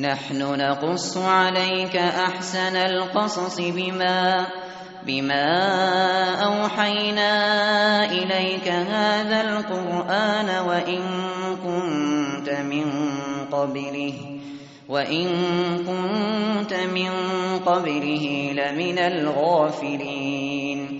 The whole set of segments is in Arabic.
نحن نقص عليك أحسن القصص بما بما أوحينا إليك هذا القرآن وإن كنت من قبله وإن كنت من قبله لمن الغافلين.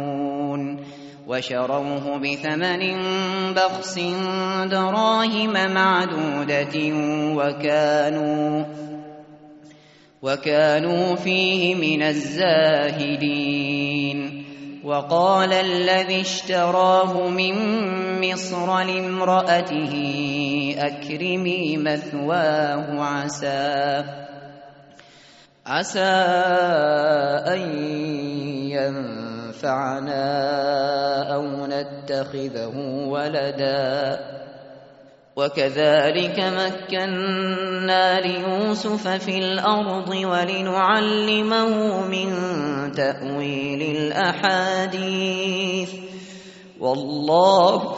وشروه بثمن بخس دراهم معدودة وكانوا وكانوا فيه من الزاهدين. وقال الذي اشتراه من مصر لامرأته أكرمي مثواه عسى عسى أن ينفعنا أو نتخذه ولدا وكذلك مكنا ليوسف في الأرض ولنعلمه من تأويل الأحاديث والله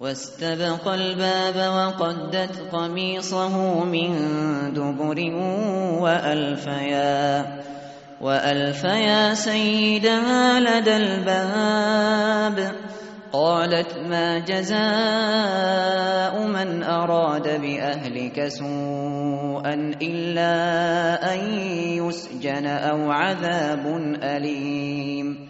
واستبق الباب وقدت قميصه من دبر وألفيا وألفيا سيدها لدى الباب. قالت ما جزاء من أراد بأهلك سوءا إلا أن يسجن أو عذاب أليم.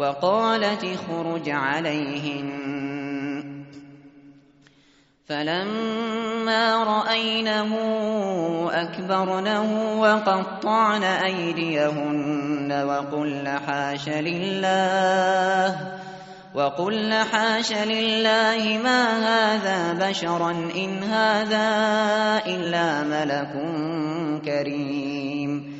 وقالت اخرج عليهن. فلما رأينه أكبرنه وقطعن أيديهن وقلن حاش لله وقلن حاش لله ما هذا بشرا إن هذا إلا ملك كريم.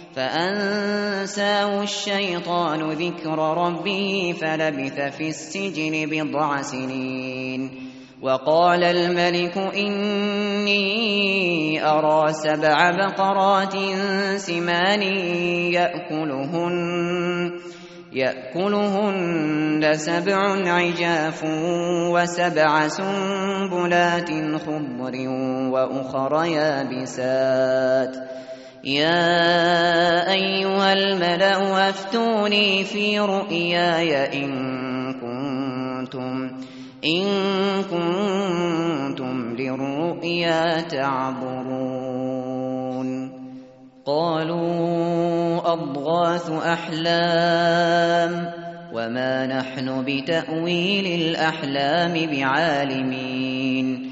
فأنساه الشيطان ذكر ربه فلبث في السجن بضع سنين. وقال الملك إني أرى سبع بقرات سمان يأكلهن يأكلهن سبع عجاف وسبع سنبلات خضر وأخر يابسات. يا أيها الملأ أفتوني في رؤياي إن كنتم إن كنتم للرؤيا تعبرون قالوا أضغاث أحلام وما نحن بتأويل الأحلام بعالمين.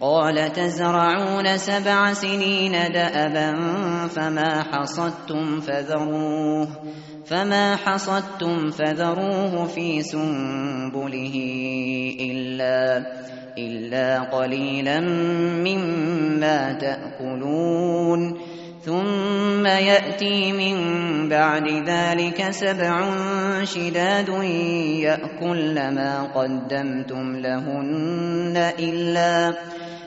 قال تزرعون سبع سنين دأبا فما حصدتم فذروه فما حصدتم فذروه في سنبله إلا إلا قليلا مما تأكلون. ثم يأتي من بعد ذلك سبع شداد يأكل ما قدمتم لهن إلا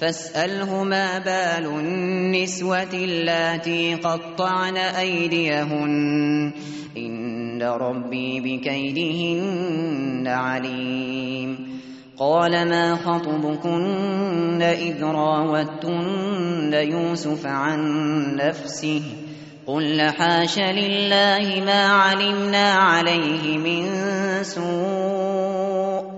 فاسأله ما بال النسوة اللاتي قطعن أيديهن. إن ربي بكيدهن عليم. قال ما خطبكن إذ راوتن يوسف عن نفسه؟ قل حاش لله ما علمنا عليه من سوء.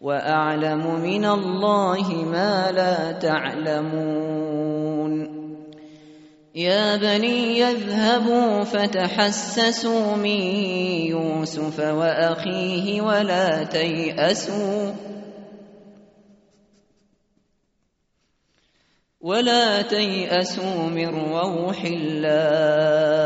وأعلم من الله ما لا تعلمون. يا بني يذهبوا فتحسسوا من يوسف وأخيه ولا تيأسوا. ولا تيأسوا من روح الله.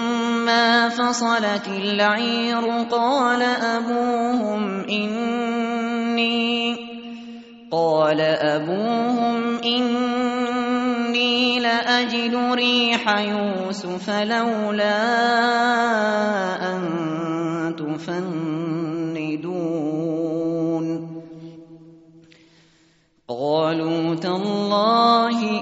ولما فصلت العير قال أبوهم إني قال أبوهم إني لأجد ريح يوسف لولا أن تفندون. قالوا تالله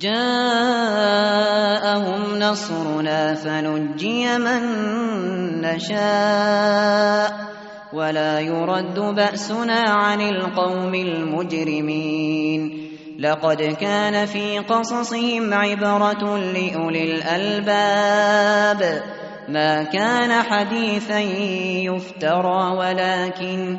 جاءهم نصرنا فنجي من نشاء ولا يرد بأسنا عن القوم المجرمين. لقد كان في قصصهم عبرة لأولي الألباب. ما كان حديثا يفترى ولكن